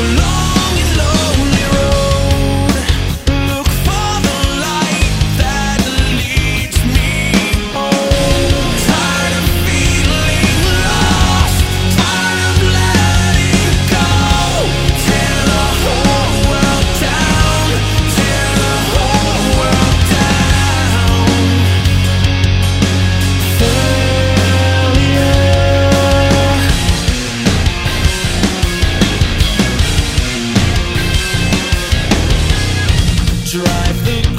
No. drive the